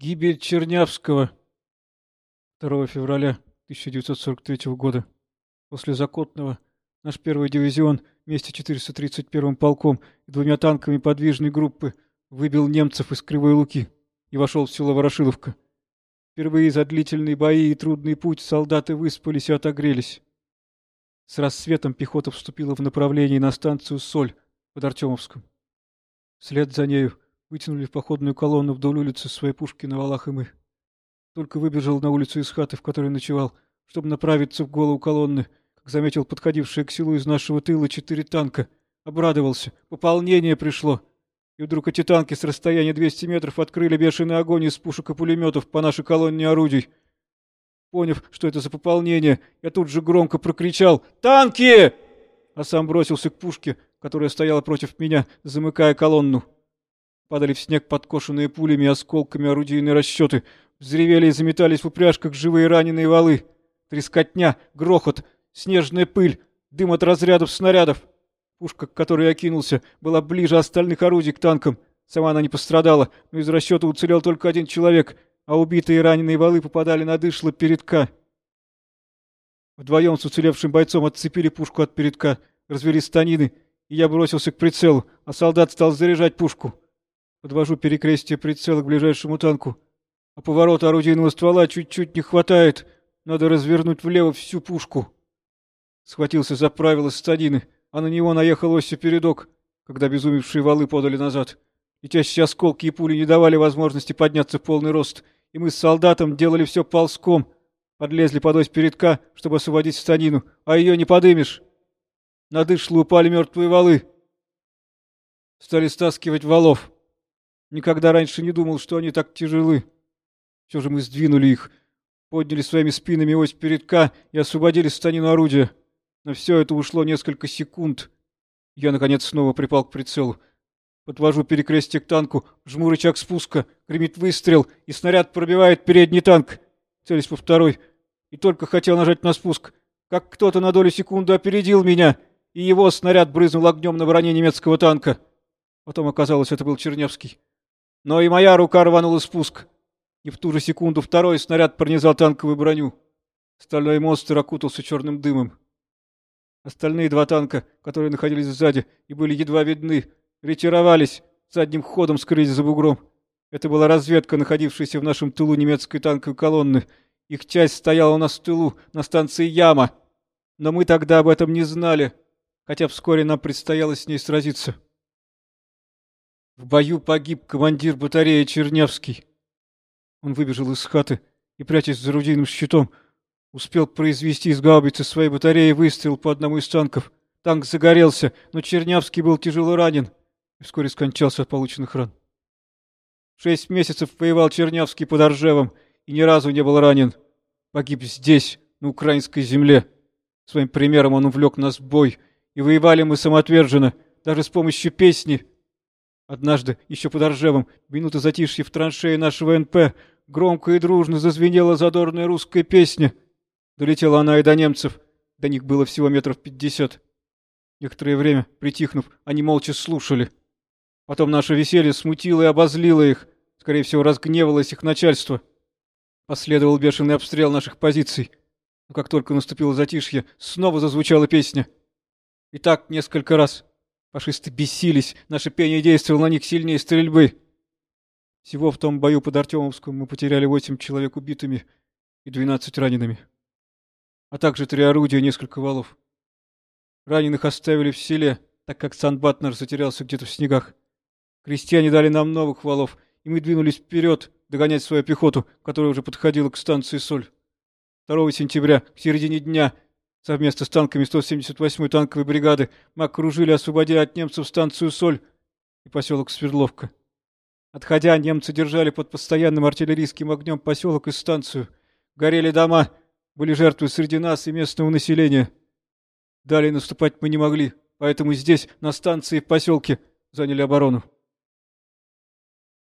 Гибель Чернявского 2 февраля 1943 года. После Закотного наш первый дивизион вместе 431-м полком и двумя танками подвижной группы выбил немцев из Кривой Луки и вошел в село Ворошиловка. Впервые за длительные бои и трудный путь солдаты выспались и отогрелись. С рассветом пехота вступила в направлении на станцию Соль под Артемовском. Вслед за нею Вытянули в походную колонну вдоль улицы свои пушки на валах и мы. Только выбежал на улицу из хаты, в которой ночевал, чтобы направиться в голову колонны, как заметил подходившие к селу из нашего тыла четыре танка. Обрадовался. Пополнение пришло. И вдруг эти танки с расстояния 200 метров открыли бешеный огонь из пушек и пулеметов по нашей колонне орудий. Поняв, что это за пополнение, я тут же громко прокричал «Танки!» а сам бросился к пушке, которая стояла против меня, замыкая колонну. Падали в снег подкошенные пулями и осколками орудийные расчеты. Взревели и заметались в упряжках живые раненые валы. Трескотня, грохот, снежная пыль, дым от разрядов снарядов. Пушка, к которой я кинулся, была ближе остальных орудий к танкам. Сама она не пострадала, но из расчета уцелел только один человек, а убитые и раненые валы попадали на дышло передка. Вдвоем с уцелевшим бойцом отцепили пушку от передка, развели станины, и я бросился к прицелу, а солдат стал заряжать пушку. Подвожу перекрестие прицела к ближайшему танку. А поворота орудийного ствола чуть-чуть не хватает. Надо развернуть влево всю пушку. Схватился за правило стадины, а на него наехал передок, когда обезумевшие валы подали назад. Летящие осколки и пули не давали возможности подняться в полный рост, и мы с солдатом делали все ползком. Подлезли под ось передка, чтобы освободить станину, а ее не подымешь. На дышло упали мертвые валы. Стали стаскивать валов. Никогда раньше не думал, что они так тяжелы. Все же мы сдвинули их, подняли своими спинами ось передка и освободили станину орудия. На все это ушло несколько секунд. Я, наконец, снова припал к прицелу. Подвожу перекрестие к танку, жму рычаг спуска, гремит выстрел, и снаряд пробивает передний танк. Целюсь по второй. И только хотел нажать на спуск, как кто-то на долю секунды опередил меня, и его снаряд брызнул огнем на броне немецкого танка. Потом оказалось, это был Чернявский. Но и моя рука рванула спуск. И в ту же секунду второй снаряд пронизал танковую броню. Стальной монстр окутался черным дымом. Остальные два танка, которые находились сзади и были едва видны, ретировались, задним ходом скрылись за бугром. Это была разведка, находившаяся в нашем тылу немецкой танковой колонны. Их часть стояла у нас в тылу, на станции Яма. Но мы тогда об этом не знали, хотя вскоре нам предстояло с ней сразиться. В бою погиб командир батареи Чернявский. Он выбежал из хаты и, прячась за орудийным щитом, успел произвести из гаубицы своей батареи выстрел по одному из танков. Танк загорелся, но Чернявский был тяжело ранен и вскоре скончался от полученных ран. Шесть месяцев воевал Чернявский под Оржевом и ни разу не был ранен. Погиб здесь, на украинской земле. Своим примером он увлек нас в бой, и воевали мы самоотверженно, даже с помощью песни — Однажды, еще под Оржевом, минуты затишья в траншее нашего НП, громко и дружно зазвенела задорная русская песня. Долетела она и до немцев. До них было всего метров пятьдесят. Некоторое время, притихнув, они молча слушали. Потом наше веселье смутило и обозлило их. Скорее всего, разгневалось их начальство. Последовал бешеный обстрел наших позиций. Но как только наступило затишье, снова зазвучала песня. И так несколько раз. Фашисты бесились, наше пение действовало на них сильнее стрельбы. Всего в том бою под Артемовском мы потеряли восемь человек убитыми и двенадцать ранеными. А также три орудия и несколько валов. Раненых оставили в селе, так как Сан-Батнер затерялся где-то в снегах. Крестьяне дали нам новых валов, и мы двинулись вперед догонять свою пехоту, которая уже подходила к станции Соль. 2 сентября, в середине дня, Совместно с танками 178-й танковой бригады мы окружили, освободя от немцев станцию Соль и поселок Свердловка. Отходя, немцы держали под постоянным артиллерийским огнем поселок и станцию. Горели дома, были жертвы среди нас и местного населения. Далее наступать мы не могли, поэтому здесь, на станции в поселке, заняли оборону.